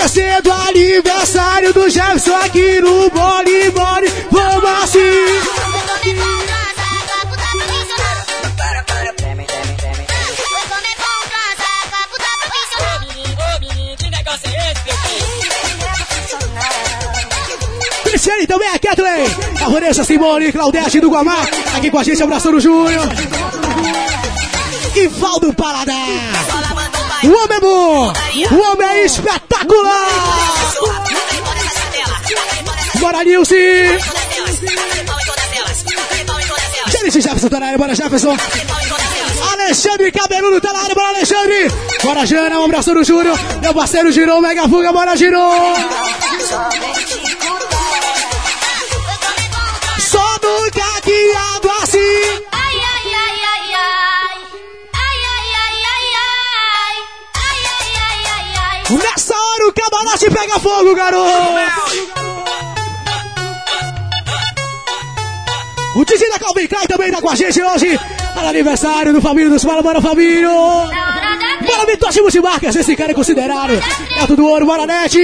Esquecendo aniversário do Jefferson aqui no Boli Boli. Vamos assim. Cristiane também, a Kathleen, a Vanessa Simone, Claudete do Guamá, aqui com a gente, abraçando o Júnior. E Valdo Paladar. O homem é bom, o homem é espetacular. Bora, Nilce. Janice Jefferson tá na área, bora, Jefferson. Alexandre Cabeludo tá na área, bora, Alexandre. Bora, Jana, um abraço do Júnior. Meu parceiro Girou, Mega Fuga, bora, Girou. Só no caqueado assim. O camarote pega fogo, garoto. O DJ da Calvin Klein também tá com a gente hoje. Para aniversário do Família dos Bora, bora, Família. Bora, Vitor Multimarcas. Esse cara é considerado. É tudo ouro, bora, net.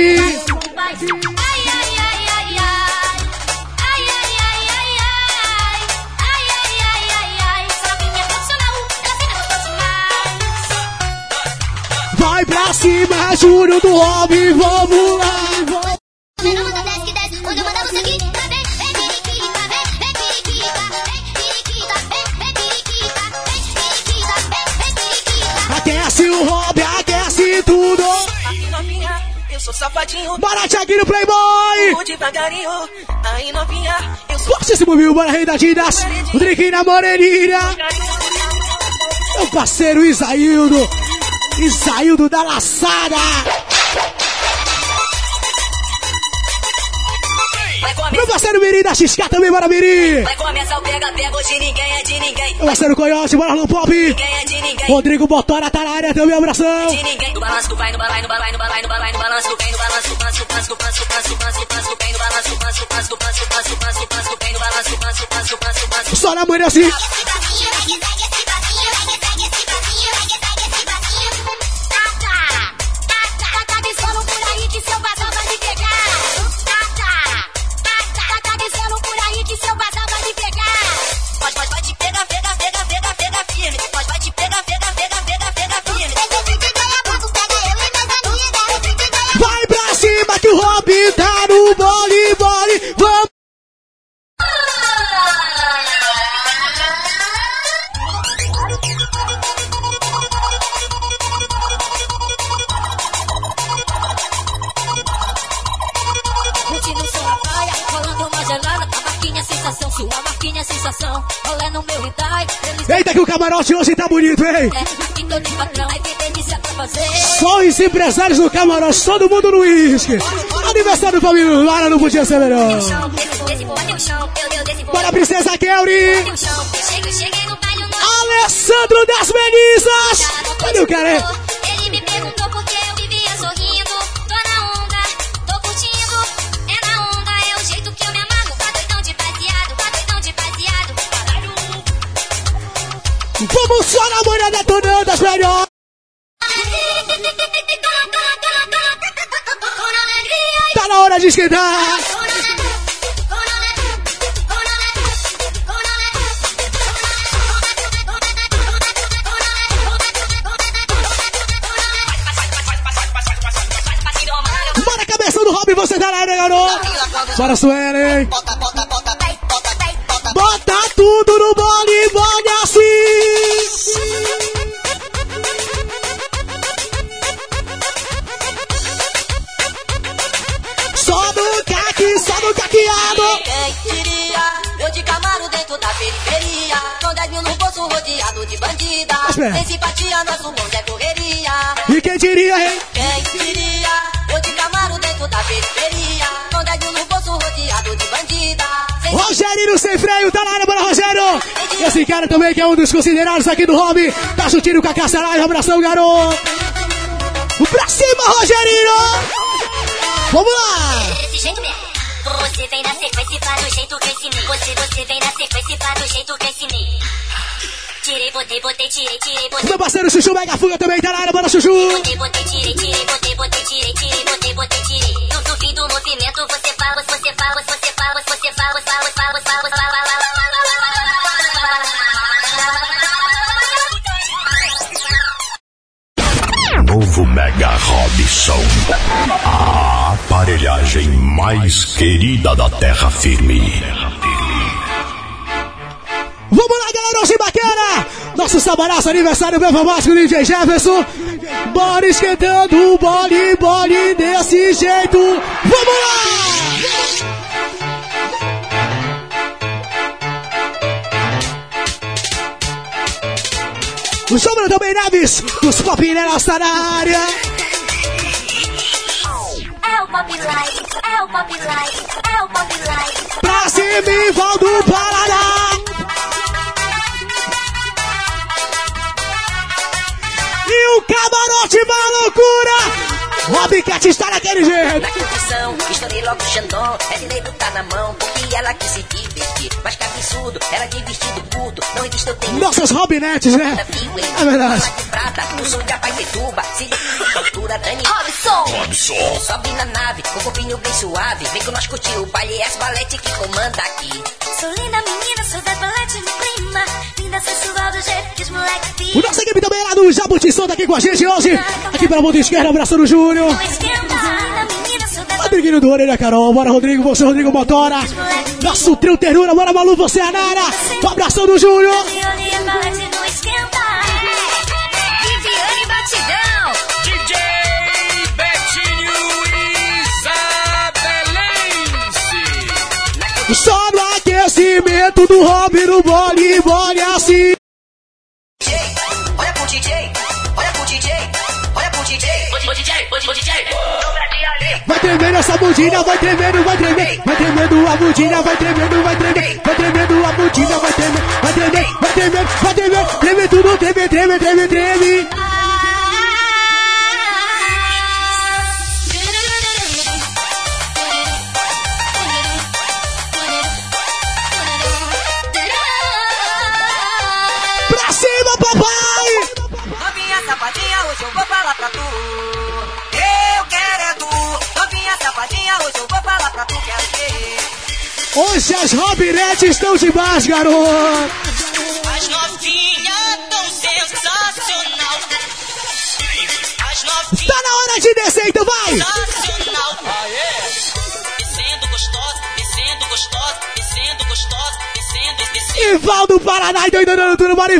Cima, Júnior do Hobby, vamos lá. Aquece o Hobby, aquece tudo. Aí novinha, eu sou safadinho. Bora, Playboy. Vou devagarinho. Aí novinha, eu sou Fortíssimo viu, bora, Rei da Didas. O Driquinho na Moreninha. Meu parceiro Isaildo. Isaildo da Laçada. Meu parceiro Miri da XK também, bora, Miri. vai começar o pega-pega. Hoje ninguém é de ninguém. Meu parceiro Coyote, bora, no Pop. Ninguém é de ninguém. Rodrigo Botora tá na área também, abração. De ninguém. No balanço do vai, no no no no no balanço do bem, no balanço do balanço, do balanço, do balanço, do balanço, do balanço, do balanço do bem, no balanço do balanço, do balanço, do balanço, do balanço, do balanço, do balanço do bem, no balanço do balanço, do balanço, do balanço, do balanço. Só na manhã assim. Pode, eles Eita que o camarote hoje tá bonito, hein? é. Só os empresários do camarote, todo mundo no uísque. Aniversário do família Lara não podia ser melhor. Bora, princesa Kelly. Alessandro das Melissas. Cadê o cara, Vamos só na manhã detonando as melhores. Tá na hora de esquentar. Bora, cabeça do Robin, você tá na área, garoto. Bora, Suelen. Bota. Tudo no bole, bole assim. Só no caque, só no caqueado. Quem diria? Eu de Camaro dentro da periferia. Com 10 mil no bolso rodeado de bandida. Sem simpatia, nosso mundo é correria. E quem diria, hein? Quem diria? Rogerinho sem freio, tá na área, bora Rogério! Esse cara também que é um dos considerados aqui do hobby, tá chutindo com a caçarada, abração garoto! Pra cima, Rogerinho! Vamos lá! Você vem na sequência para o jeito que ensinei. Você, você vem na sequência para o jeito que ensinei. Tirei, botei, botei, tirei, tirei, botei. Meu parceiro Chuchu Mega Fuga também tá na área, bora Chuchu! Botei, botei, tirei, tirei, botei, botei, tirei, tirei, botei, botei, tirei. No fim do movimento você fala, você fala, você fala. Novo Mega Robson. A aparelhagem mais querida da Terra Firme. Vamos lá, galera, hoje bacana! Nosso sabaraço aniversário, meu famoso DJ Jefferson. Bora esquentando o bole, bole desse jeito. Vamos lá! O Sombra também Neves, os Popinelas está na área. É o Pop Light, é o Pop Light, é o Pop Light. Pra cima e volta do Paraná. E o camarote vai à loucura. Rob Cat está daquele jeito. Na estourei logo o Xandão. É de botar na mão, porque ela quis se divertir. Mas que absurdo, ela de vestido curto. Não existe eu tenho. Nossas Robinetes, né? É verdade. de prata, o som de. Se liga Dani. Robson, Robson. Sobe na nave, com o corpinho bem suave. Vem com nós curtir o baile, é as balete que comanda aqui. sou linda menina, sou da balete no clima. Linda sensual do jeito que os moleques O nosso equipe também lá do Jabuti tá aqui com a gente hoje. Aqui pela ponta esquerda, abraço do Júnior. Rodriguinho do Orelha Carol, bora Rodrigo, você Rodrigo Motora. Nosso trio ternura, bora Malu, você é a Nara. Um abração do Júnior. Só no aquecimento do Robin no bolo. DJ. DJ, Vai tremendo essa bundinha, vai tremendo, vai tremendo, vai tremendo a bundinha, vai tremendo, vai tremendo, vai tremendo a bundinha, vai tremendo, vai tremendo, vai tremendo, vai tremendo, treme tudo, treme, treme, treme, treme. Pra cima, papai! Novinha safadinha, hoje eu vou falar pra tu. É hoje eu vou falar pra tu. Quero ver. Hoje as Robinetes estão demais, garoto! As novinhas tão sensacional. As novinhas Tá na hora de descer, então vai! sensacional. Descendo gostosa, descendo gostosa, descendo gostosa, descendo, descendo. Ivaldo Paraná, doidando tudo, bora,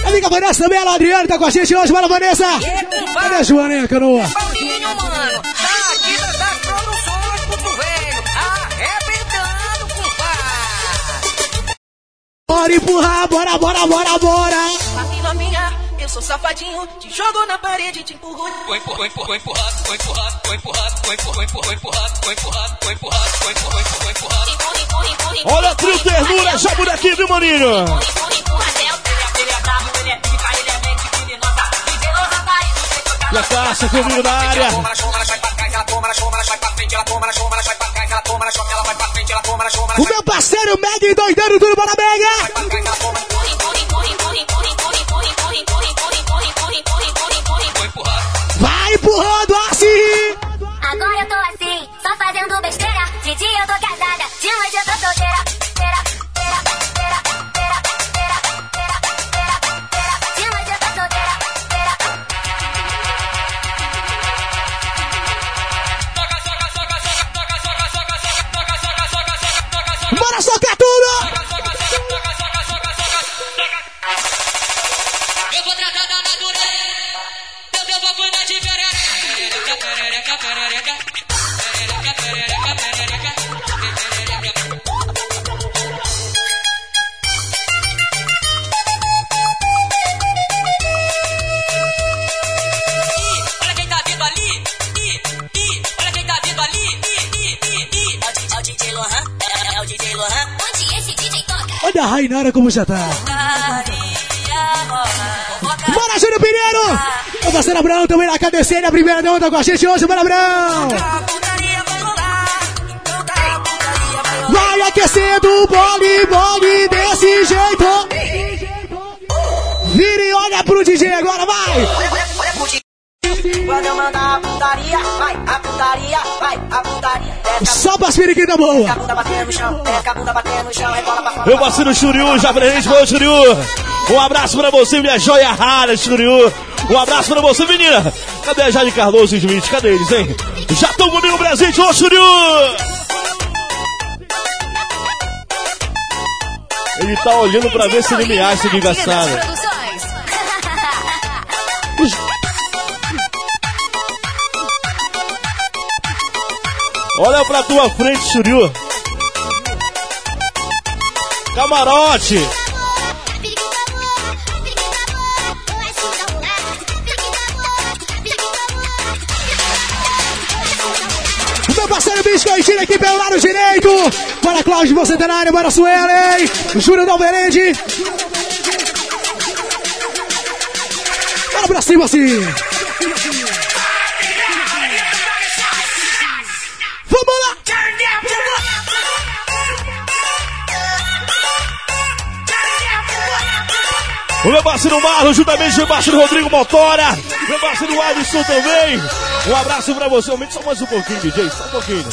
Ivaldo! Amiga Vanessa também, a Adriana tá com a gente hoje, bora, Vanessa! Cadê a Joana, hein, canoa? Paulinho, mano, tá aqui das produções pro velho, arrebentando com pá. Bora empurrar, bora, bora, bora, bora! Papi novinha, eu sou safadinho, te jogo na parede, te empurro. Vou empurrar, vou empurrar, vou empurrar, vou empurrar, vou empurrar, vou empurrar, vou empurrar, vou empurrar, vou empurrar, vou empurrar, vou empurrar. Empurra, empurra, empurra, empurra. Olha a trio ternura já por aqui, viu, maninho? E a Cássia comigo na área. O meu parceiro Meg doidando tudo bora, Meg. Vai empurrando assim. Agora eu tô assim, só fazendo besteira. De dia eu tô casada, de noite eu tô solteira. Olha a Rainara como já tá. Bora, Júnior Pinheiro! O parceiro Abrão também na KDC, a primeira da onda com a gente hoje, bora, Abrão! Vai aquecendo o bole, bole desse jeito! Vira e olha pro DJ agora, vai! Quando eu mandar a putaria, vai, a putaria, vai, a putaria. Só pras periquitas a boa. bunda batendo no chão, desce a bunda batendo no chão, rebola pra fora. Meu parceiro Churiu, já presente o Churiu. Um abraço pra você, minha joia rara, Churiu. Um abraço pra você, menina. Cadê a Jade Cardoso e Smith? Cadê eles, hein? Já estão comigo presente, ô Churiu. Ele tá olhando pra ver se ele me acha de engraçado. Olha pra tua frente, Churiu. Camarote. O meu parceiro Biscoitinho aqui pelo lado direito. Bora, Cláudio, você tá na área. Bora, Suelen. Júnior Dalverende. Bora pra cima, assim. O meu parceiro Marlon, juntamente com o parceiro Rodrigo Motora. Meu parceiro Alisson também. Um abraço pra você. Aumente só mais um pouquinho, DJ. Só um pouquinho.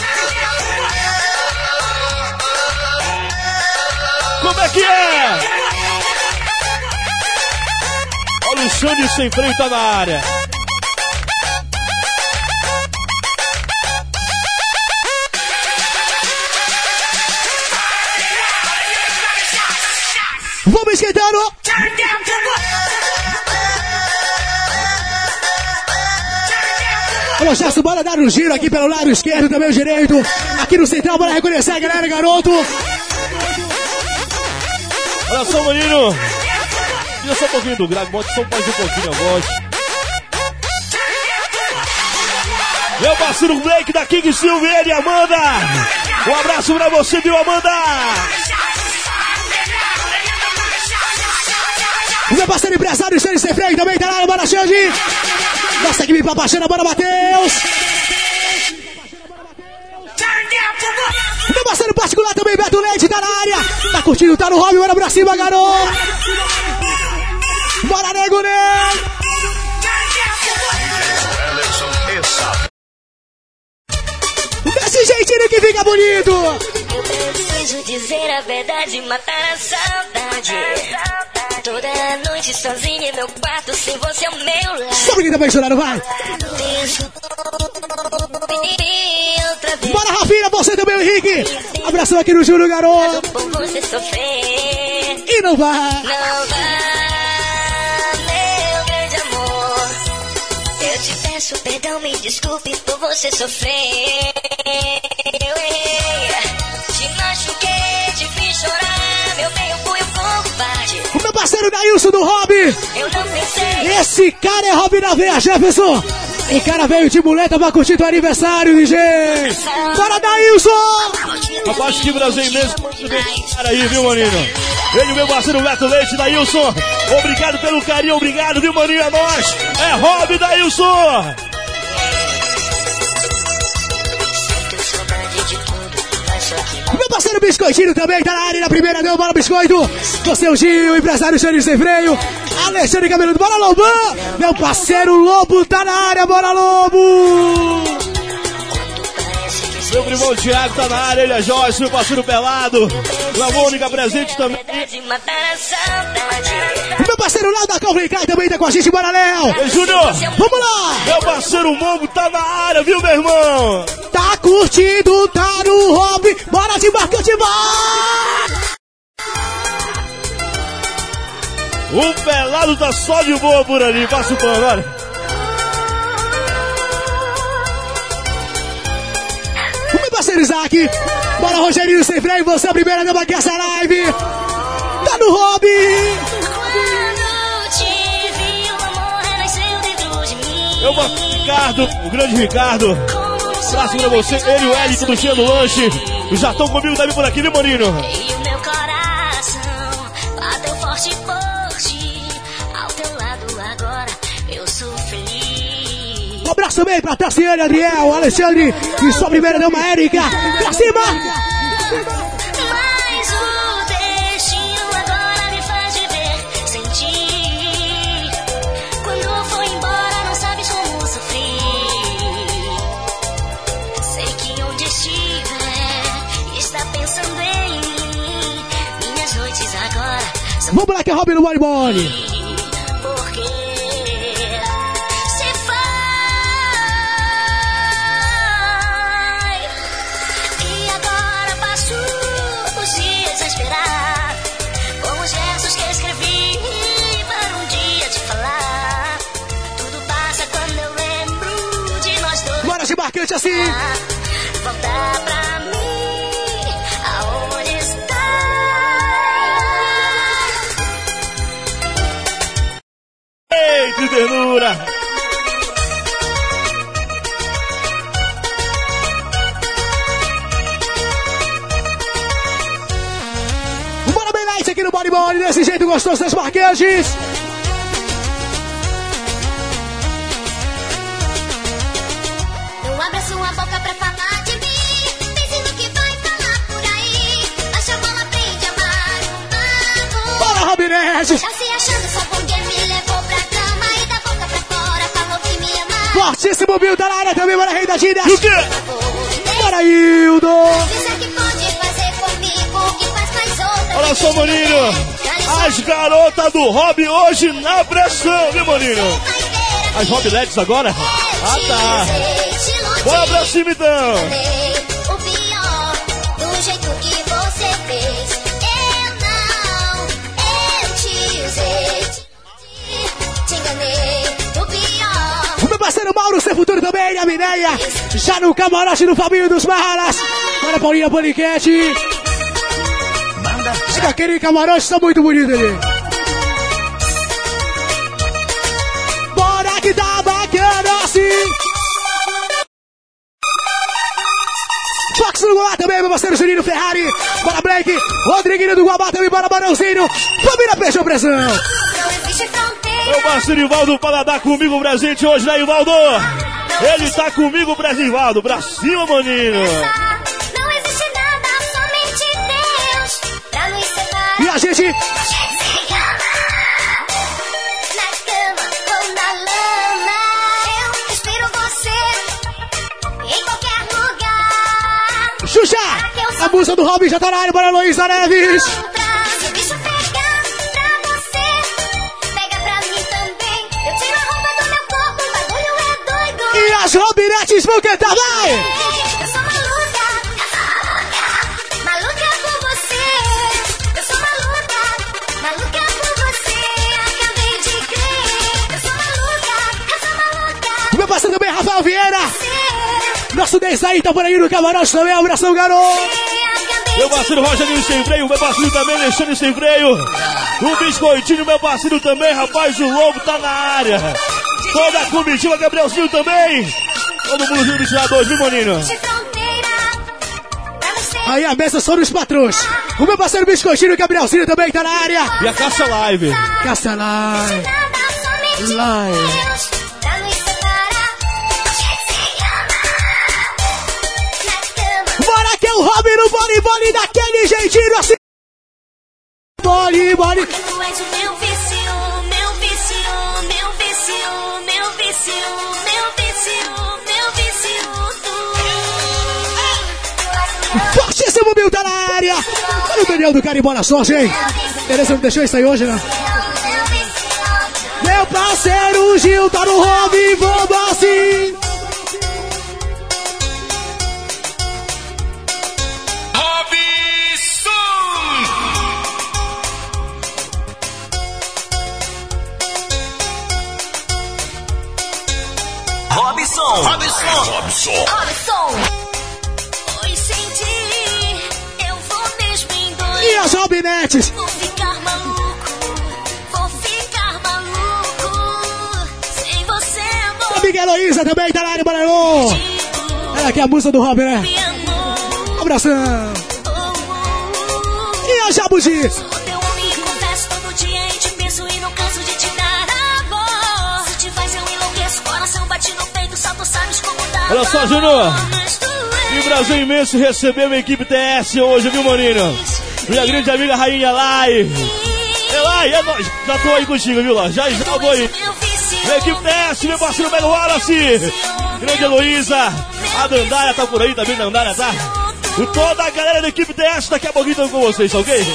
Como é que é? Olha o Xande sem freio tá na área. Vamos esquentando. Alô, Gerson, bora dar um giro aqui pelo lado esquerdo, também o direito. Aqui no central, bora reconhecer a galera, garoto. Olha só, menino. Tira só um pouquinho do grave. Bote só mais um pouquinho a voz. Meu parceiro Blake da King Silveira e Amanda. Um abraço pra você, viu, Amanda? O meu parceiro empresário Xande Sem Freio também tá lá, bora Xande. Nossa equipe papachana, bora Matheus. Meu parceiro particular também, Beto Leite, tá na área. Tá curtindo, tá no hobby, bora pra cima, garoto. Bora, nego, nego. Desse jeitinho que fica bonito. Eu preciso dizer a verdade, matar a saudade. Toda noite sozinha em meu quarto, sem você ao meu lado. Só bonita pra chorar, vai. Bora, Rafinha, você também, Henrique. Abração aqui no Júlio, garoto. por você sofrer. E não vai. Não vá, meu grande amor. Eu te peço perdão, me desculpe por você sofrer. Eu errei, te machuquei, te fiz chorar. Meu bate. O meu parceiro Dailson do Hobby. Eu não pensei. Esse cara é Robin na veia, Jefferson. O cara veio de muleta pra curtir teu aniversário, DJ. Bora, Dailson. Rapaz, que Brasil mesmo. Cara aí, viu, maninho? Ele, meu parceiro Beto Leite, Dailson. Obrigado pelo carinho, obrigado, viu, maninho? É nós. É Rob, Dailson. Meu parceiro Biscoitinho também tá na área na primeira, deu bola Biscoito. Você, o Gil, empresário Xande Sem Freio. Alexandre Cabeludo, bora Lobão. Meu parceiro Lobo tá na área, bora Lobo. Meu primo Thiago tá na área, ele é Joyce, meu parceiro Pelado. La Mônica presente também. meu parceiro Léo da Calvin Klein também tá com a gente, bora Léo. Ei, Júnior. Vamos lá. Meu parceiro Mongo tá na área, viu, meu irmão? Tá curtindo, tá no hobby. Bora de marcante, vai. O Pelado tá só de boa por ali, passa o pano, olha. Parceiro Isaac. Bora, Rogerinho sem freio. Você é a primeira dama aqui essa live. Tá no hobby. Eu Ricardo, o grande Ricardo. Abraço pra você, ele o cheio do lanche. Já estão comigo também por aqui, viu, maninho? abraço bem pra Tassiane, Adriel, Alexandre e sua primeira dama, Erika. Pra cima! Mas o destino agora me faz viver. Quando foi embora, não como. Sei que onde estiver, é, está pensando em mim. Minhas noites agora. Vamos lá que é Robin no Boy gostoso das abra sua boca pra falar de mim. Pense no que vai falar por aí. A bola, aprende a amar. Bora, Robinete. Tá se achando só porque me levou pra cama e da boca pra fora falou que me amava. Fortíssimo Bill tá na área também, bora, Rei da Gíria. E o quê? Bora, Hildo. Dizer que pode fazer comigo o que faz mais outra. Olha só, Maninho. As garotas do Hobby hoje na pressão, viu, Maninho? As Hobby Leds agora? Ah, tá. Bora pra cima, então. O pior, do jeito que você fez. Parceiro Mauro, seu futuro também, a Mineia. Já no camarote do Fabinho dos Malas. Bora, Paulinha Paniquete. É que aquele camarote tá muito bonito ali. Bora que tá bacana assim. Fox no Guamá também, meu parceiro Juninho Ferrari. Bora, Blake. Rodriguinho do Guamá também, bora, Barãozinho. Família Peixão Pressão. Meu parceiro Ivaldo para dar comigo presente hoje, né, Ivaldo? Ele tá comigo, Brasivaldo. Pra cima, maninho. Lugar. Xuxa! A música do Robin já tá na área, bora Luísa Neves! E as Robinetes vão cantar, vai! Rafael Vieira! Nosso 10 aí tá por aí no camarote também, abração, garoto! Meu parceiro Rogerinho sem freio, meu parceiro também Alexandre sem freio. O Biscoitinho, meu parceiro também, rapaz, o Lobo tá na área. Toda a comitiva, Gabrielzinho também. Todo mundo junto, tiradores, viu, você, Aí a mesa só nos patrões. O meu parceiro Biscoitinho Gabrielzinho também tá na área. E a Caça Live. Nada, somente Live. No boli boli daquele jeitinho assim. Boli boli. Tu és o meu vício, meu vício, meu vício, meu vício, meu vício, meu vício, tu. Fortíssimo Bill tá na área. Olha o Daniel do Carimbó na sorte, hein? Beleza, não deixou isso aí hoje, né? Meu parceiro Gil tá no Robin, vamos assim. Robson. Robson. Pois sem ti, eu vou mesmo E as Robinetes. Vou ficar maluco, vou ficar maluco. Sem você, A amor. amiga Heloísa também tá na área, Baralhão. Olha aqui a música do Robin, né? Abração. Oh, oh, oh. E a Jabuti. Olha só, Júnior. Que Brasil imenso recebeu a equipe TS hoje, viu, maninho? Minha grande amiga Rainha Lai. É Lai, é nóis. Já tô aí contigo, viu, lá? Já já aí. Minha equipe TS, meu parceiro Belo Wallace. Grande Heloísa. A Dandara tá por aí também, Dandara, tá? E toda a galera da equipe TS daqui a pouquinho estão com vocês, tá ok?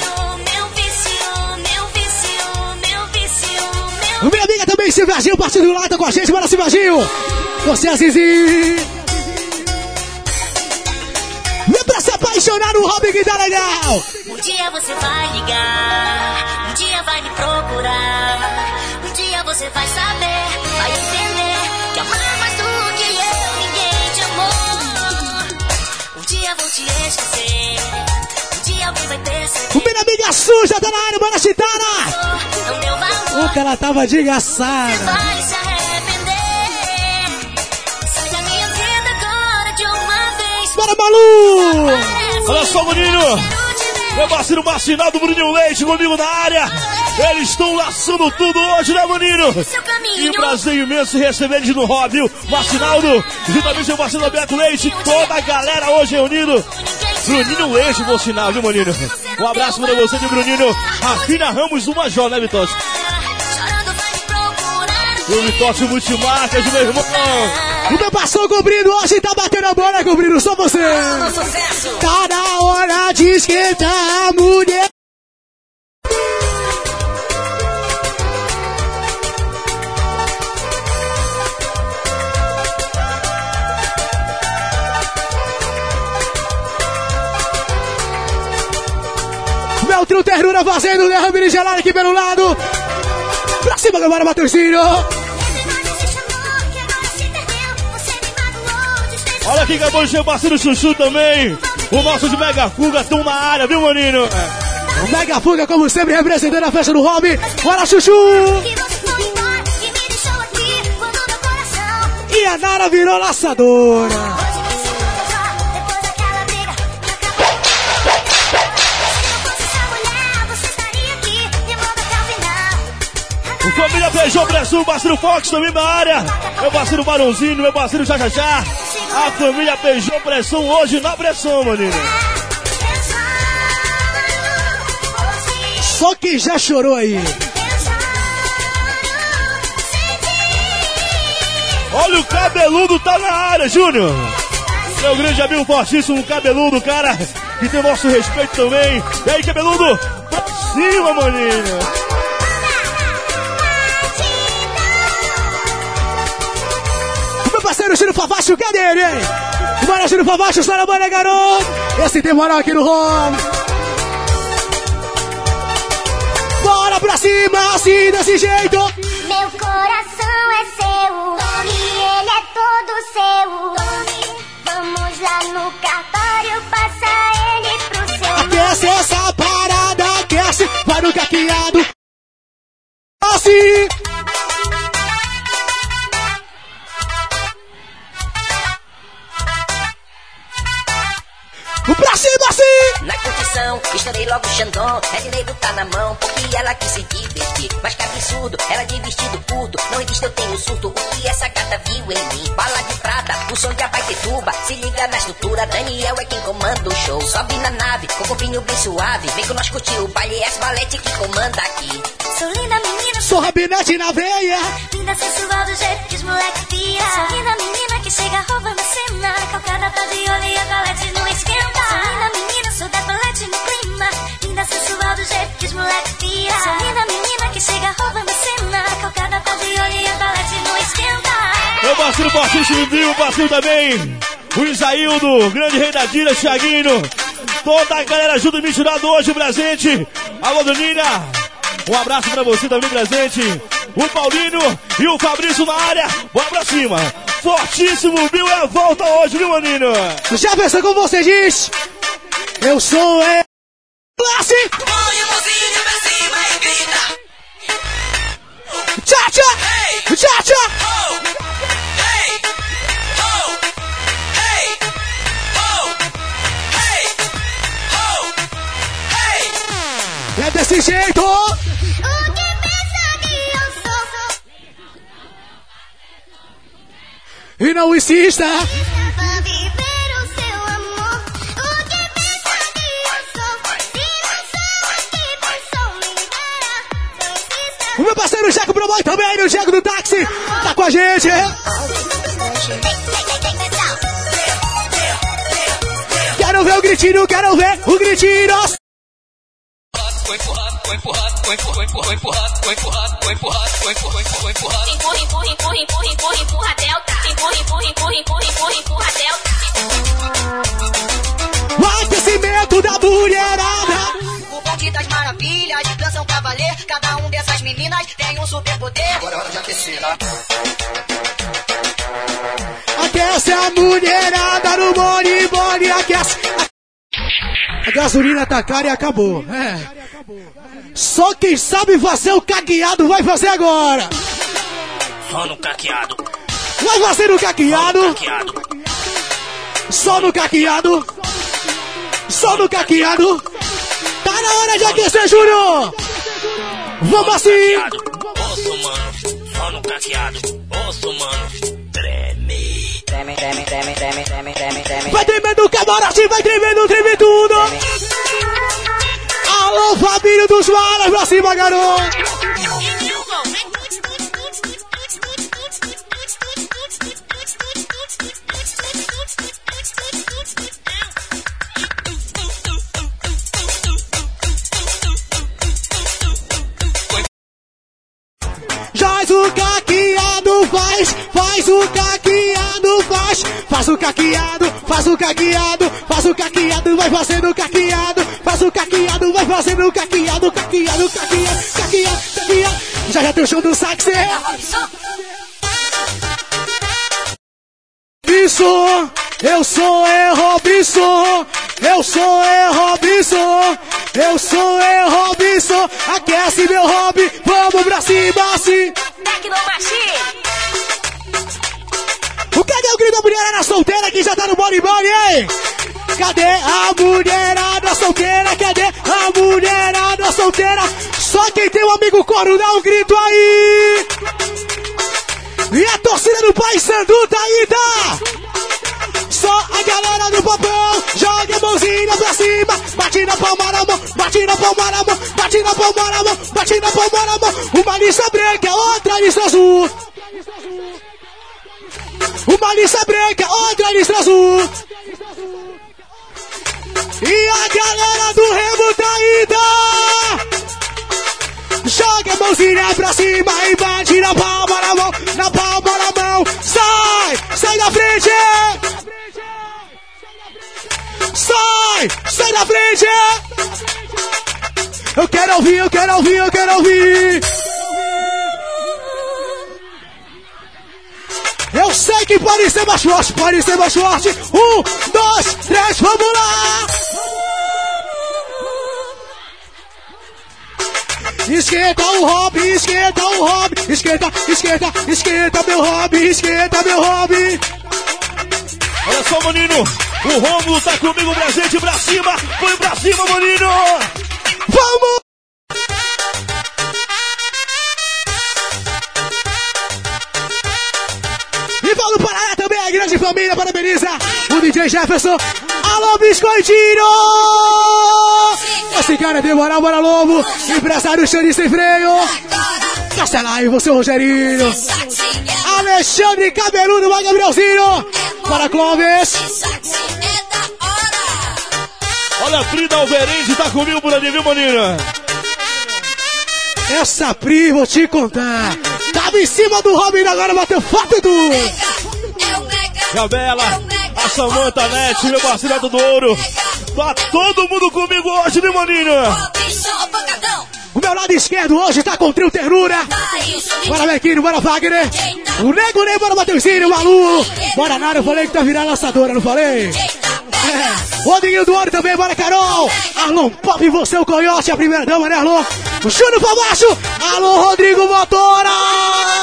Minha amiga também, Silvagil, partindo do lado tá com a gente. Bora, Silvagil. Você, Azizi. Vem pra se apaixonar no tá legal. Um dia você vai ligar, um dia vai me procurar. Um dia você vai saber, vai entender que amar mais do que eu, ninguém te amou. Um dia vou te esquecer, um dia alguém vai perceber. Minha amiga suja tá na área, bora, deu valor, Opa, ela tava de Bora, Malu. Olha só, Bruninho. Meu parceiro Marcinal do Bruninho Leite comigo na área. Eles estão laçando tudo hoje, né, Bruninho? Seu Que caminho. prazer imenso receber eles no Hobby, viu? Marcinaldo, juntamente com o parceiro Alberto Leite, toda a galera hoje reunido. Bruninho Leite, bom sinal, viu, Bruninho? Um abraço pra você de Bruninho. Rafina Ramos do Major, né, Vitócio? E o Vitócio Multimarcas, meu irmão. O meu passou cobrindo hoje, tá batendo a bola, cobrindo só você. Tá na hora de esquentar, mulher. Beltrão Ternura fazendo o derrame de gelado aqui pelo lado. Pra cima, galera, Matheusinho. Olha quem acabou de ser o parceiro Chuchu também. O nosso de Mega Fuga estão na área, viu, Maninho? O Mega Fuga, como sempre, representando a festa do Hobby. Bora, Chuchu! E a Nara virou laçadora. O Família Beijou Pressão, parceiro Fox também na área. Meu parceiro Barãozinho, meu parceiro Chachachá. A família Beijou Pressão hoje na pressão, Maninho. Só quem já chorou aí. Olha o cabeludo tá na área, Júnior. Meu grande amigo fortíssimo, cabeludo, cara, que tem nosso respeito também. E aí, cabeludo, pra cima, maninho. Giro Favacho, cadê ele, hein? Bora, Giro Favacho, sai na banda, garoto. Esse tem moral aqui no home. Bora pra cima, assim, desse jeito. Meu coração é seu e ele é todo seu. Vamos lá no cartório, passa ele pro seu Aquece essa parada, aquece, vai no caqueado. Assim. Na curtição, estourei logo o Xandão. Red Nego tá na mão, porque ela quis se divertir. Mas que absurdo, ela de vestido curto. Não existe, eu tenho surto. O que essa gata viu em mim? Bala de prata, o som de Abaitetuba. Se liga na estrutura, Daniel é quem comanda o show. Sobe na nave, com o corpinho bem suave. Vem com nós curtir o baile, é as balete que comanda aqui. Sou linda menina, Sou rabinete na veia. linda sensual do jeito que os moleque pira. Sou linda menina que chega roubando a cena. Calcada tá de olho e a galete não esquenta. Sou linda do jeito que os moleque pira. Sou linda menina que chega roubando cena. Calcada tá de olho e a galete não esquenta. Meu parceiro fortíssimo, viu, parceiro também. O Isaildo, grande rei da Dira, Thiaguinho. Toda a galera junto e misturado hoje presente. Alô, Doninha. Um abraço pra você também presente. O Paulinho e o Fabrício na área. Bora pra cima. Fortíssimo, viu? É a volta hoje, viu, Maninho? Já pensou como você diz? Eu sou é. Classe! Põe a mãozinha pra cima e grita. Tchá, tchá! Tchá, tchá! Oh, hey, oh, hey, oh, hey, oh, hey. É desse jeito! O que pensa que eu sou? E não insista! O meu parceiro Jaco Proboy também, o Jaco do táxi, tá com a gente! Quero ver o gritinho, quero ver o gritinho! Foi empurrado. O aquecimento da mulherada. O bonde das maravilhas, dançam cavaleiro. Meninas tem um superpoder. Agora é hora de aquecer, tá? Aquece a mulherada no bone, bone, aquece. A gasolina tá cara e acabou. É. Só quem sabe fazer o caqueado vai fazer agora. Só no caqueado, Vai fazer o caqueado. caqueado. Só no caqueado. Só no caqueado. Tá na hora de aquecer, Júnior. Vamos assim. Osso, mano, só no caqueado. Osso, mano, treme. Treme, treme, treme, treme, treme, treme, treme. Vai tremendo o camarote, vai tremendo, treme tudo. Alô, Fabinho dos Malas, pra cima, garoto. Faz, faz o caqueado, faz, faz o caqueado, faz o caqueado, faz o caqueado, vai fazendo o caqueado, faz o caqueado, vai fazendo o caqueado, caqueado, caqueado, caqueado, caqueado. Já já tem o show do sax, é? Robinson, eu sou é Robinson, eu sou é Robinson, eu sou é Robinson, aquece meu hobby, vamos pra cima assim. O cadê o grito da mulherada solteira que já tá no body body, hein? Cadê a mulherada solteira? Cadê a mulherada solteira? Só quem tem um amigo coro dá um grito aí! E a torcida do Pai Sandu tá aí, tá? Só a galera do popão joga a mãozinha pra cima, bate na palma na mão, bate na palma na mão, bate na palma na mão, bate na palma na mão. Uma lista branca, outra lista azul. Uma lista branca, outra lista azul. E a galera do Remo aí, tá? Joga a mãozinha pra cima e bate na palma na mão, na palma na mão. Sai, sai da frente. Sai, sai da frente. Eu quero ouvir, eu quero ouvir, eu quero ouvir. Eu sei que pode ser mais forte, pode ser mais forte. Um, dois, três, vamos lá. Esquenta o hobby, esquenta o hobby, esquenta, esquenta, esquenta meu hobby, esquenta meu hobby. Olha só, Maninho. O Rômulo tá comigo presente pra cima. Foi pra cima, Maninho. Vamos! Grande família, parabeniza o DJ Jefferson. Alô, Biscoitinho! Esse cara tem moral, bora lobo. Empresário Xande sem freio. Castelar e você, Rogerinho. Alexandre Cabeludo, vai Gabrielzinho. Para Clóvis. Olha a Frida Alverende tá comigo por ali, viu, Maninho? Essa Pri, vou te contar. Tava em cima do Robin, agora bateu foto do. Gabela, a Samanta Net, meu parceiro do Ouro. Tá todo mundo comigo hoje, né, Maninho? O meu lado esquerdo hoje tá com trio Ternura. Bora, Mequinho, bora, Wagner. O Nego Ney, bora, Mateuzinho, o Malu. Bora, Nara, eu falei que tá virando lançadora, não falei? É. Rodriguinho do Ouro também, bora, Carol. Arlon Pop, você, o Coyote, a primeira dama, né, Arlon? Júnior pra baixo. Alô, Rodrigo Motora.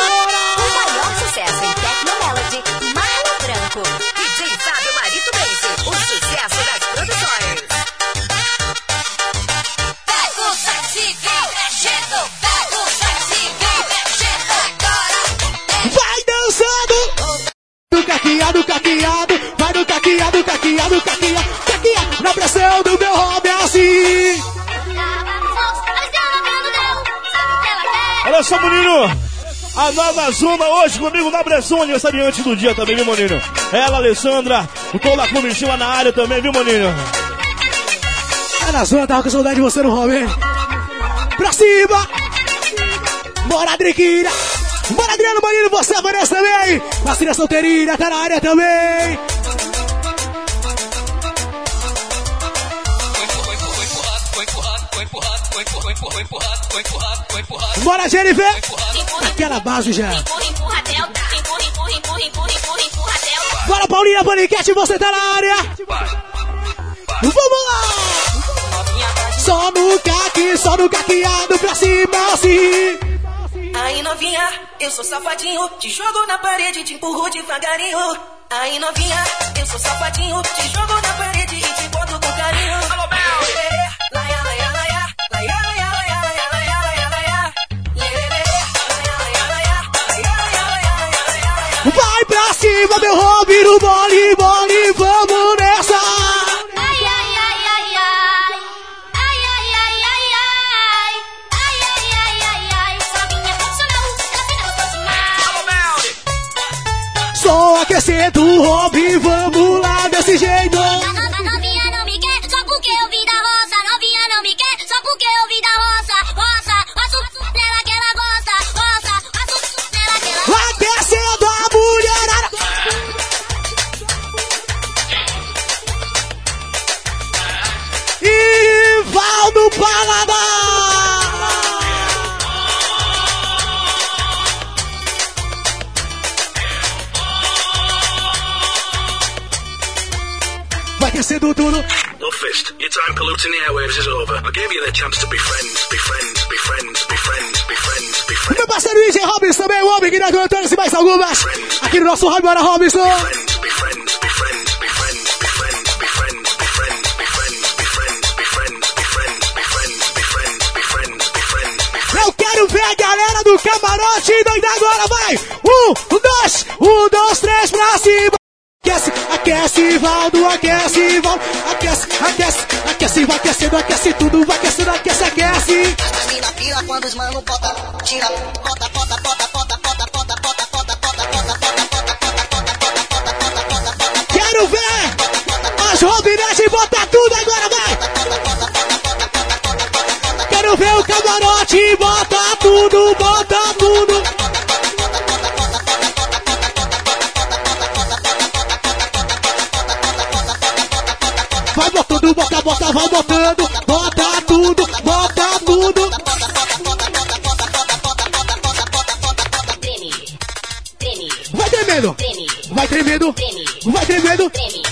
Caqueado, caqueado. Vai do caqueado, caqueado, caqueado. Caqueado na pressão do meu hobby assim. Olha só, Maninho. A nova Zona hoje comigo na Bresson, aniversariante do dia também, viu, Maninho? Ela, Alessandra, o Tola Comichila na área também, viu, Maninho? A na zona tava com saudade de você no hein? Pra cima! Bora, Driquinha! Bora, Adriano Marino, você aparece também! Vacina solteirinha, tá na área também! Bora, Jennifer! Aquela base já! Bora, Paulinha Paniquete, você tá na área! Vamos lá! Só no caque, só no caqueado pra cima, assim! Aí novinha, eu sou safadinho, te jogo na parede, e te empurro devagarinho. Aí novinha, eu sou safadinho, te jogo na parede e te boto com carinho. Alô, Laia, laia, laia, laia, laia. Vai pra cima, meu Robin, no mole, mole, vamos! Aquecendo o hobby, vamos lá desse jeito! Novinha não me quer só porque eu vim da roça. Novinha não me quer só porque eu vim da roça. Roça, roça, nela que ela gosta. Roça, roça, nela que ela gosta. Aquecendo a mulherada! E Valdo Paladar! Vai aquecendo tudo! Love Fist, your time polluting the airwaves is over. I gave you the chance to be friends, be friends, be friends, be friends, be friends, be friends, Meu parceiro DJ Robinson também, o homem que dá cantando e mais algumas! Aqui no nosso Hobby, bora Robinson! friends, be friends, be friends, be friends, be friends, be friends, be friends, be friends, be friends, be friends, be friends, be friends, be friends, be friends, be friends, be friends. Eu quero ver a galera do camarote doida agora, vai! Um, dois, um, dois, três, pra cima! Aquece, aquece, Valdo, aquece, Valdo, aquece, aquece, aquece, vai aquecendo, aquece tudo, vai aquecendo, aquece, aquece! Mina pira quando os mano bota, tira, bota, bota, bota, bota, bota, bota, bota, bota, bota, bota, bota, bota, Quero ver as robinetes botar tudo agora, vai! Quero ver o camarote bota tudo, bota tremendo, treme, vai tremendo!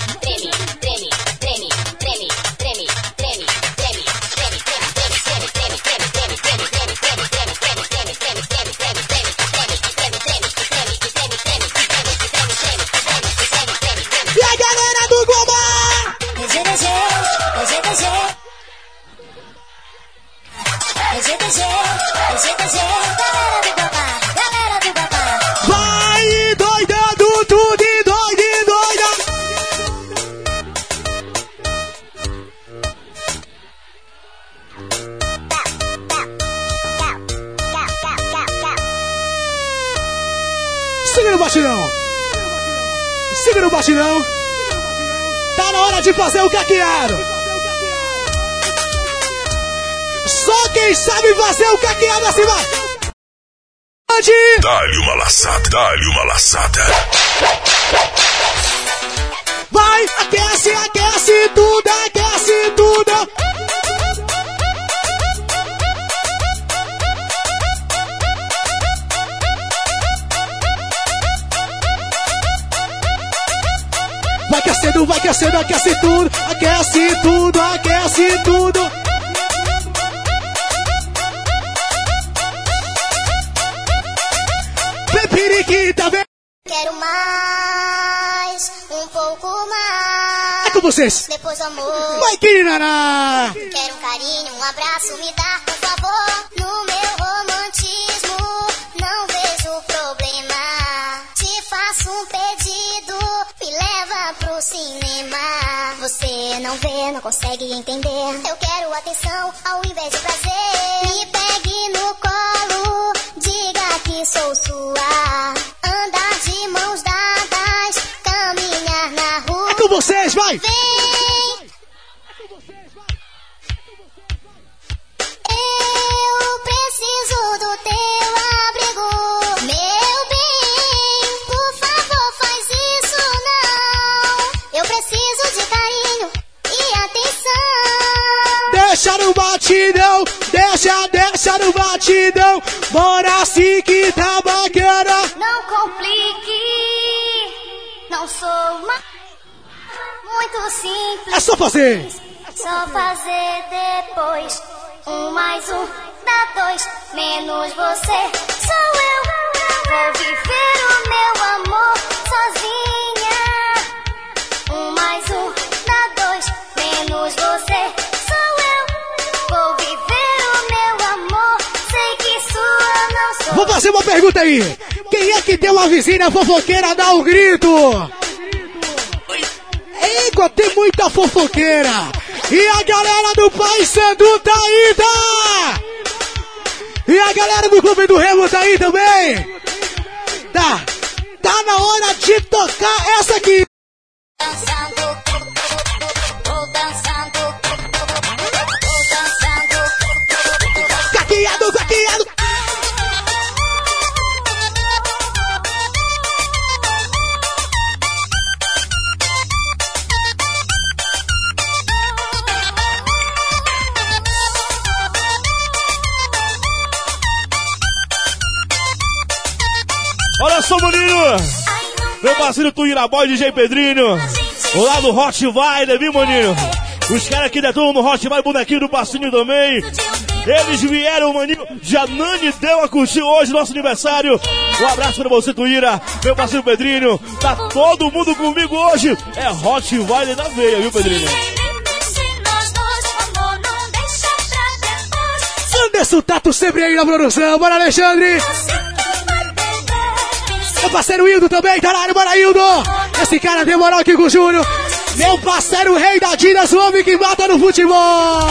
Só quem sabe fazer o caqueado assim vai! Pode! Dá-lhe uma laçada, dá-lhe uma laçada. Vai, aquece, aquece tudo, aquece tudo! Aquecendo, vai aquecendo, aquece tudo, aquece tudo, aquece tudo. Vem periquita, vem Quero mais, um pouco mais. É com vocês. Depois amor. Vai, Kirinará! Quero um carinho, um abraço, me dá, por favor. No meu romantismo, cinema. Você não vê, não consegue entender. Eu quero atenção ao invés de prazer. Me pegue no colo, diga que sou sua. Andar de mãos dadas, caminhar na rua. É com vocês, vai! Vem! Eu batidão, deixa, deixa no batidão. Bora assim que tá bacana. Não complique, não sou uma... muito simples. É só fazer. Só fazer depois. Um mais um dá dois, menos você. Sou eu. Vou viver o meu amor sozinha. Um mais um dá dois, menos você. Fazer uma pergunta aí. Quem é que tem uma vizinha fofoqueira? Dá um grito. Égua, tem muita fofoqueira. E a galera do Pai Sandu tá aí, tá? E a galera do Clube do Remo tá aí também? Tá. Tá na hora de tocar essa aqui. Só, maninho! Meu parceiro Tuiraboy, DJ Pedrinho. Lá no Hot Vibe, viu, maninho? Os caras aqui detonam no Hot Vibe, bonequinho do passinho também. Eles vieram, maninho. Janane deu a curtir hoje, nosso aniversário. Um abraço pra você, Tuíra. Meu parceiro Pedrinho. Tá todo mundo comigo hoje. É Hot Vibe na veia, viu, Pedrinho? Anderson Tato sempre aí na produção. Bora, Alexandre. Meu parceiro Hildo também, tá na área, bora Hildo! Esse cara tem moral aqui com o Júnior. Meu parceiro Rei da Dinas, o homem que mata no futebol.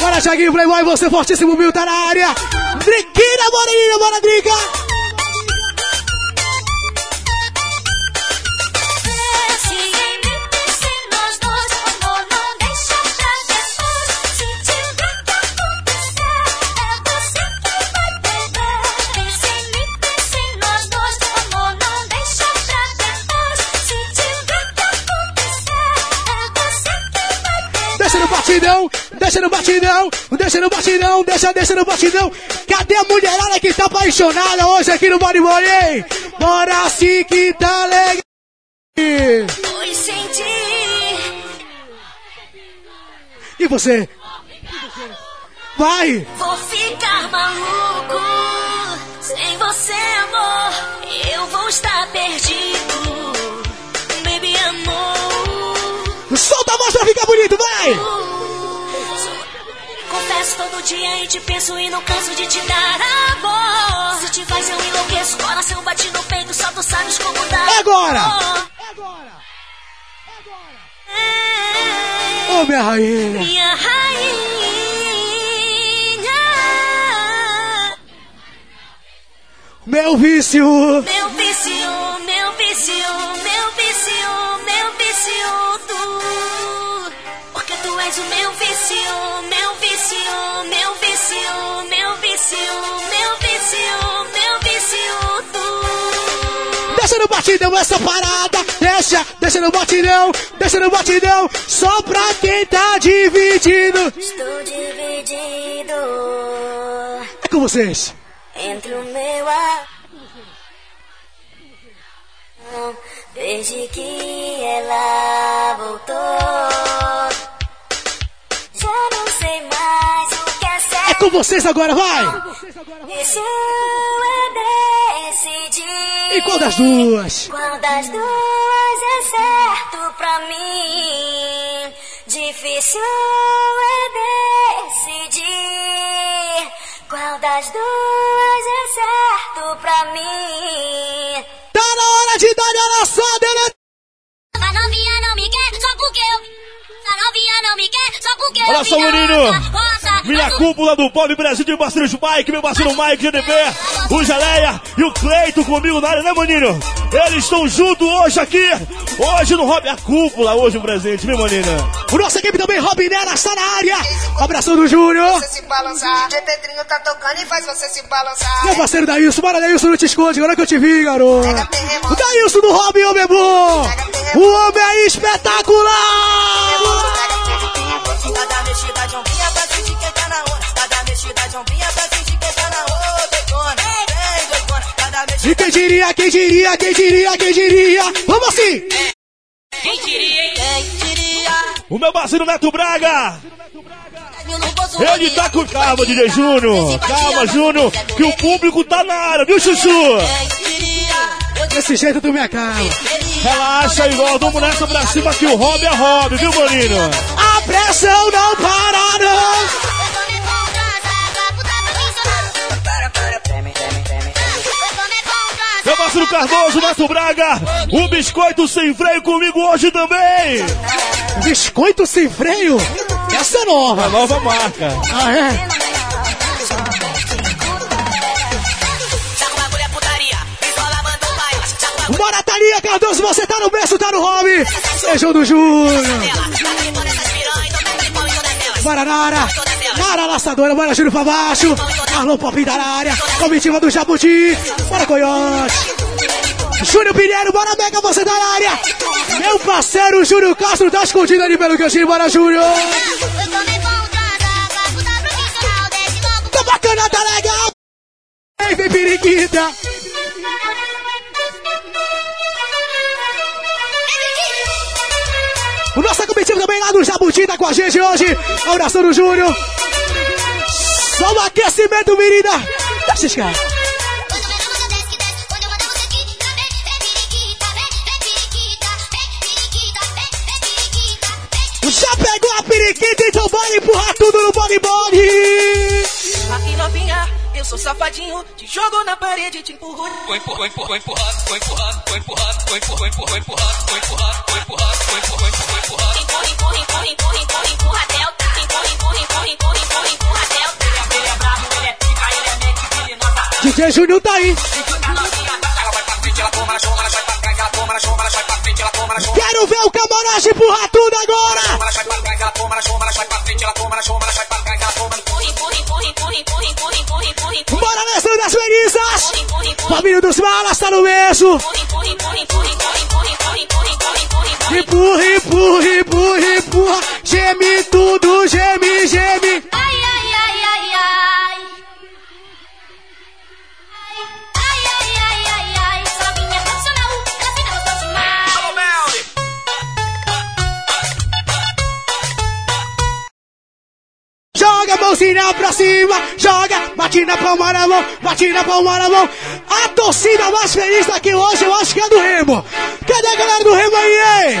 Bora, Jaguinho Playboy, você fortíssimo, Mil, tá na área. Driquina, bora, menina, bora, Drica. Batidão, deixa no batidão, deixa no batidão, deixa, deixa no batidão. Cadê a mulherada que tá apaixonada hoje aqui no Body Boy, hein? Bora assim que tá legal. Pois senti. E você? Vai! Vou ficar maluco sem você, amor. Eu vou estar perdido, baby, amor. Solta a voz pra ficar bonito, vai! Confesso todo dia e te penso e não canso de te dar amor. Se te faz eu enlouqueço, coração bate no peito, só tu sabes como dar. É agora! amor. Ô, minha rainha! Minha rainha. Meu vício! Meu vício, meu vício, meu vício, meu vício, tu. És o meu vício, meu vício, meu vício, meu vício, meu vício, meu vício, tu. Deixa no batidão essa parada! Deixa, deixa no batidão, deixa no batidão! Só pra quem tá dividindo! Estou dividido É com vocês! entre o meu ar. Desde que ela voltou, com vocês agora, vai! Isso é decidir. E qual das duas? Qual das duas é certo pra mim? Difícil é decidir. Qual das duas é certo pra mim? Tá na hora de dar a laçada, né? A novinha não me quer só porque eu. A novinha não me quer só porque eu. Olha só, menino. Minha cúpula do Pop Brasil de parceiro Mike, meu parceiro Mike GDB, o Geleia e o Cleito comigo na área, né, maninho? Eles estão juntos hoje aqui, hoje no Hobby, a cúpula, hoje o presente, viu, maninho? O nosso equipe também, Robin Nera, está na área! Abração do Júnior! Você se balançar. Pedrinho tá tocando e faz você se balançar. Meu parceiro Daílson, bora Daílson, não te esconde, agora que eu te vi, garoto! O Daílson do Robin, ô meu! O homem é espetacular! Cada mexida de ombrinha pra te te dar de ombrinha pra fingir que tá na. Vem, doidona, cada vez E quem diria, quem diria, quem diria, quem diria? Vamos assim! Quem diria, hein? Quem diria? O meu parceiro Neto Braga. Ele tá com calma, DJ Júnior. Calma, Júnior, que o público tá na área, viu, Chuchu? Quem diria? Desse jeito tu me acalma. Relaxa, igual, vamos nessa pra cima que o Rob é Rob, viu, Bonino? A pressão não para, não! Meu parceiro Cardoso, Neto Braga. O biscoito sem freio comigo hoje também. Biscoito sem freio? Essa é nova. A nova marca. Ah, é? Thalia Cardoso, você tá no berço, tá no hobby. Beijão do Júnior. Bora, Nara. Nara laçadora, bora, Júnior pra baixo. Arlon Pop da área. Comitiva do Jabuti. Bora, Coyote. Júnior Pinheiro, bora, Mega, você tá na área. Meu parceiro Júnior Castro tá escondido ali pelo cantinho. Bora, Júnior. Tá bacana, tá legal. Vem, vem, periquita. O nosso comitiva também lá do Jabuti tá com a gente hoje. A oração do Júnior. Só o aquecimento, menina. Tá escar. Já pegou a periquita, então vai empurrar tudo no body body. Aqui novinha sou safadinho. Te jogo na parede, te empurro. Vou empurrar, vou empurrar, vou empurrar, vou empurrar, vou empurrar, vou empurrar, vou empurrar, vou empurrar, vou empurrar, vou empurrar, vou empurrar. Empurra, empurra, empurra, empurra, empurra, empurra, delta. Empurra, empurra, empurra, empurra, empurra, empurra, delta. Ele é brabo, ele é pica, ele é mente, criminosa. DJ Júnior tá aí. Ela vai pra frente, ela toma, ela chama, ela sai pra trás, ela toma, ela chama, ela sai pra frente, ela toma, ela chama. Quero ver o camarote empurrar tudo agora. Ela sai pra trás, ela toma, ela chama, ela sai pra frente, ela toma, ela chama, ela sai pra trás, ela toma. Empurra, empurra, empurra, empurra, empurra, empurra, empurra, empurra, empurra. Bora nessa das felizas! Família dos malas, tá no mesmo! Empurra, empurra, empurra, empurra! Geme tudo, geme, geme! Joga a mãozinha pra cima, joga, bate na palma da mão, bate na palma da mão. A torcida mais feliz daqui hoje, eu acho que é do Remo. Cadê a galera do Remo aí, hein?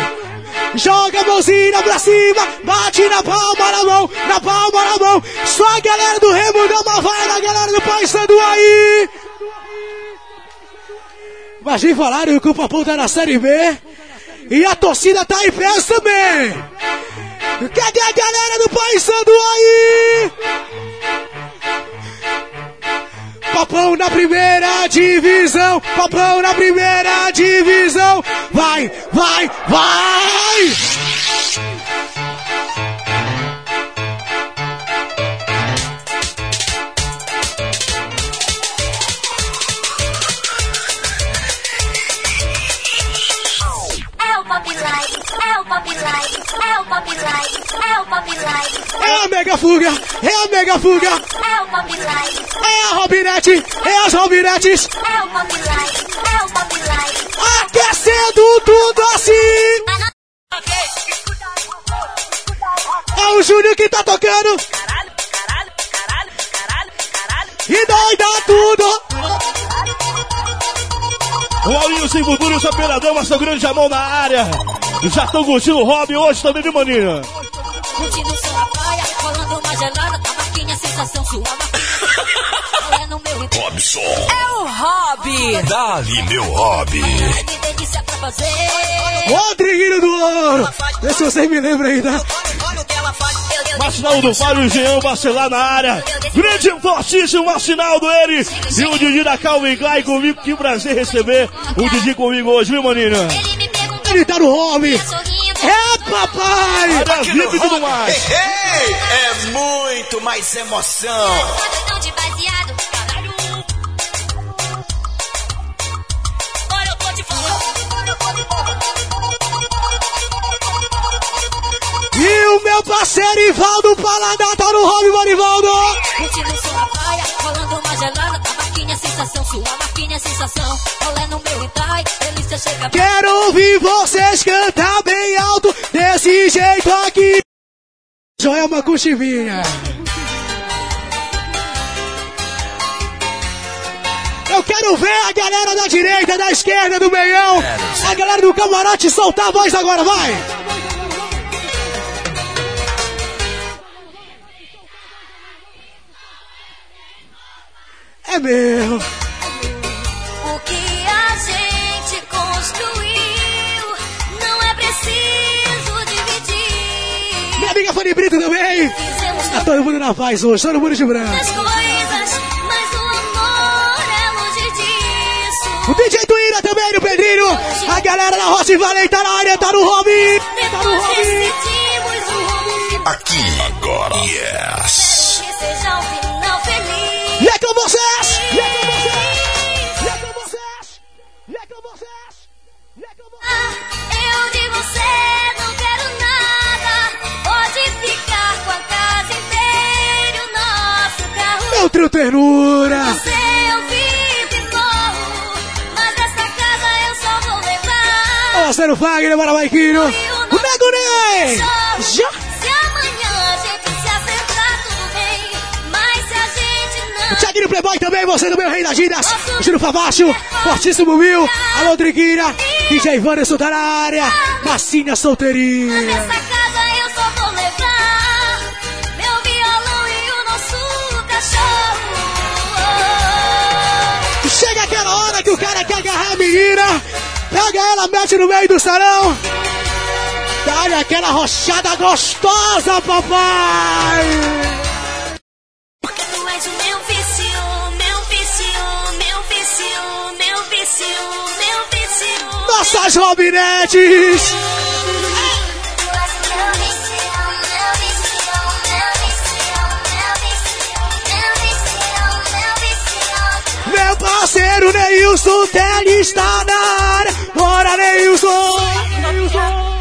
Joga a mãozinha pra cima, bate na palma da mão, na palma da mão. Só a galera do Remo dá uma vara na galera do Paysandu aí. Mas nem falaram que o Papo tá na Série B. E a torcida tá em pé também. Cadê a galera do Paysandu aí? Papão na primeira divisão, papão na primeira divisão. Vai, vai, vai! É o pop light, é o pop light, pop é o pop light, É a mega fuga, é a mega fuga, é o pop light, é a Robinete, é as Robinetes, é o pop light, é o pop light. aquecendo tudo assim. É o Júnior que tá tocando Caralho, caralho, caralho, caralho, caralho, e doida tudo. O Aulinho sem futuro, o Chaperadão, Massa Grande Jamão na área. Já estão curtindo o Robin hoje também, viu, maninha? Curtindo sua praia, rolando uma gelada, tá marquinha, sensação suava. Olha no meu. Robson, É o hobby. dali meu hobby. Rodriguinho do Ouro. Vê se vocês me lembram aí, tá? Marcinaldo do Fábio Jean, Bacelar na área. Grande e fortíssimo Marcinaldo, ele. E o Didi da Calvin Klein comigo. Que prazer receber o Didi comigo hoje, viu, maninha? Ele me Tá no home. É, papai! Olha aqui no. Ei, ei, é muito mais emoção. E o meu parceiro Ivaldo Paladar tá no home, Marivaldo! Curtindo sua praia, rolando uma gelada marquinha é sensação. Olé no meu entrai, delícia chega. Quero ouvir vocês cantar bem alto desse jeito aqui. Joelma com chivinha. Eu quero ver a galera da direita, da esquerda, do meião. A galera do camarote soltar a voz agora, vai. É mesmo. O que a gente construiu não é preciso dividir. Minha amiga Fanny Brito também. Fizemos Tá todo mundo na paz hoje, todo mundo de branco. tantas coisas, mas o amor é longe disso. O DJ Tuíra também, o Pedrinho. A galera da Rocha Valley tá na área, tá no hobby. Tá no hobby. Aqui, agora. Yes. que seja um final feliz. E é com vocês. Meu trio ternura. Você eu vivo e morro, mas dessa casa eu só vou levar. Ô, parceiro Fagner, bora Maiquinho. O Nego Ney. Já. O não. Thiaguinho Playboy também, você do meu Rei das Gírias. O Giro Favacho, Fortíssimo Mil. Alô, Triguinha. DJ Vanderson tá na área. Massinha solteirinha. Chega aquela hora que o cara quer agarrar a menina. Pega ela, mete no meio do salão. Dá-lhe aquela rochada gostosa, papai. Nossas Robinetes. Meu parceiro Neilson Teles está na área. Bora, Neilson.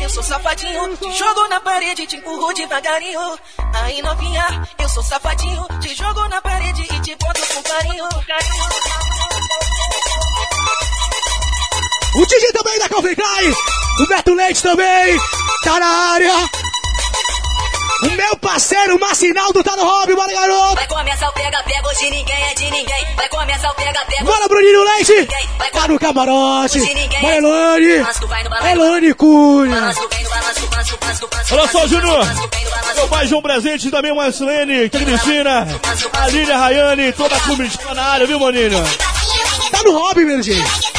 eu sou safadinho, te jogo na parede, te empurro devagarinho. Aí novinha, eu sou safadinho, te jogo na parede e te boto com carinho. O DJ também da Calvin Klein. O Beto Leite também. Tá na área. O meu parceiro Marcinaldo tá no hobby, bora garoto. Vai começar o pega-pega, hoje ninguém é de ninguém. Vai começar o pega-pega. Bora, Bruninho Leite. Tá no camarote. Bora, Elane. Elane Cunha. Olha só, Júnior. Meu pai João Presente, também o Marcelene, Cristina, a Lília Rayane, toda a comitiva na área, viu, maninho? Tá no hobby, meu gente.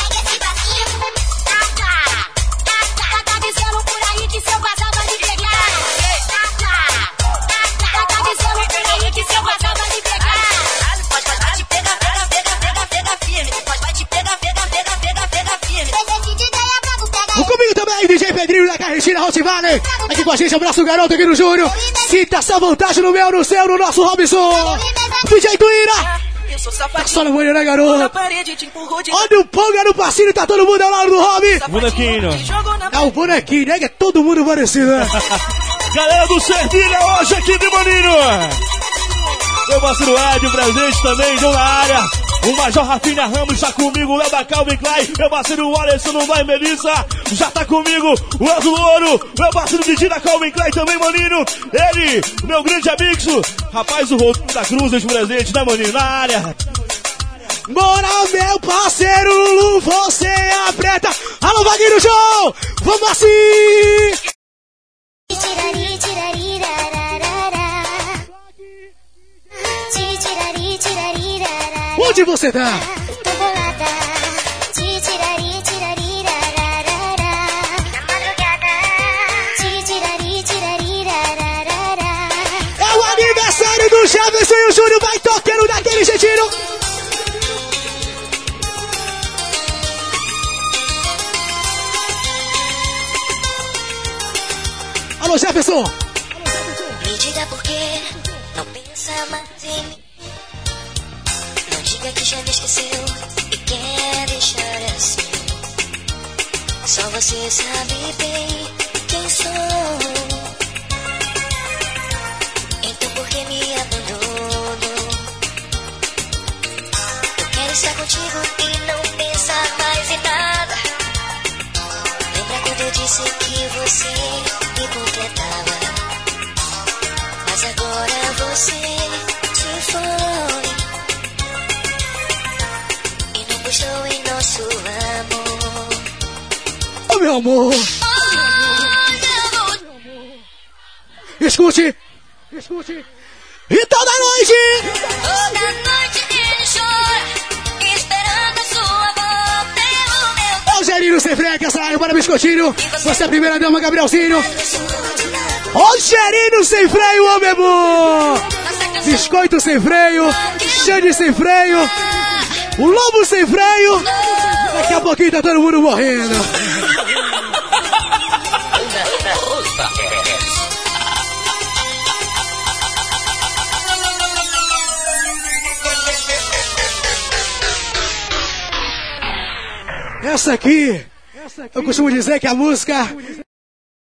Carretina Hot Valley. Aqui com a gente, abraço o garoto aqui no Júnior. Sinta essa vantagem no meu, no seu, no nosso Robson. DJ Tuíra. Eu sou Tá só no banho, né, garoto? parede, Olha o Ponga no passinho, tá todo mundo ao lado do hobby. Bonequinho. É o bonequinho, né? Que é todo mundo parecido, né? Galera do Servilha hoje aqui de Maninho. Meu parceiro Ed, presente também, João na área. O Major Rafinha Ramos está comigo, o Léo da Calvin Klein. Meu parceiro Alisson não vai, Melissa. Já tá comigo, o Elzo Louro. Meu parceiro Didi da Calvin Klein também, Maninho. Ele, meu grande amigo. Rapaz, o Rodrigo da Cruz, hoje presente, né, Maninho? Na área. Bora, meu parceiro Lulu, você é a preta. Alô, Vaguinho Show! Vamos assim! Tirari, tirari, tirari, tirari, rararara. É o aniversário do Jefferson e o Júnior vai tocando daquele jeitinho. Alô, Jefferson! Me diga por que não pensa mais em mim. Que já me esqueceu e quer deixar assim. Só você sabe bem quem sou. Então por que me abandonou? Eu quero estar contigo e não pensa mais em nada. Lembra quando eu disse que você me completava? Mas agora você se foi e não postou em nosso amor. Ô meu amor, Olha, amor, escute, escute. E toda noite, toda noite ele chora, esperando a sua volta. Eu, meu é o Gerinho sem freio, que essa área para biscoitinho. Você é a primeira dama, Gabrielzinho. Ô Gerinho sem freio, ô meu amor. Biscoito sem freio, Xande sem freio, o Lobo sem freio. Daqui a pouquinho tá todo mundo morrendo. Essa aqui, eu costumo dizer que a música